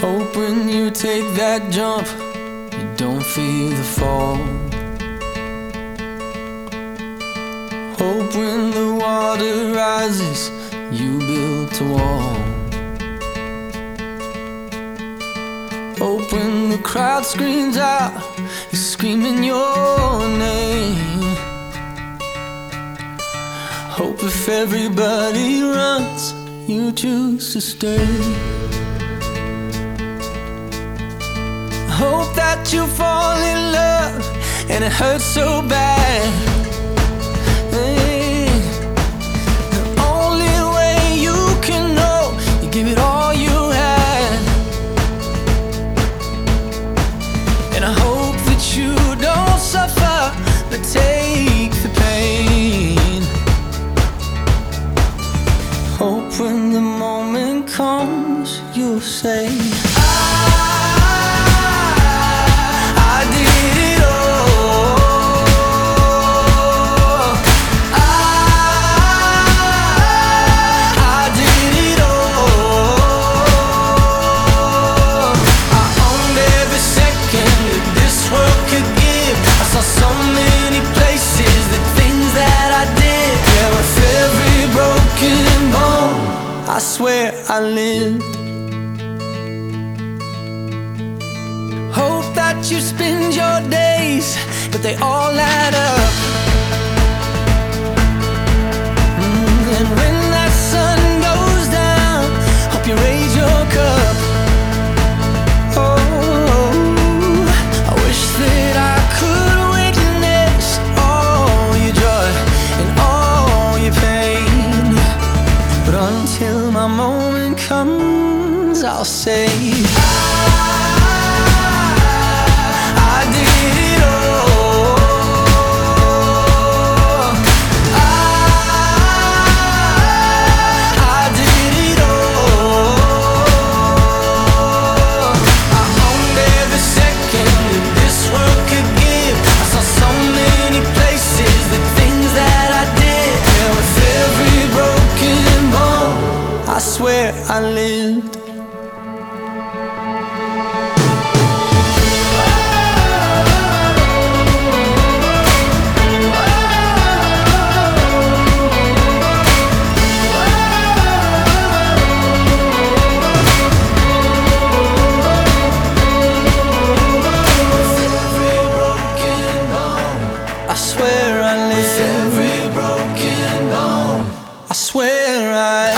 Hope when you take that jump, you don't feel the fall. Hope when the water rises, you built a wall. Hope when the crowd screams out, you're screaming your name. Hope if everybody runs, you choose to stay. Hope that you fall in love and it hurts so bad. The only way you can know, you give it all you had. And I hope that you don't suffer, but take the pain. Hope when the moment comes, you'll say, I so many places, the things that I did. With every broken bone, I swear I lived. Hope that you spend your days, but they all add up. Until my moment comes, I'll say, I where I lived. I swear I live. With every broken bone, I swear I.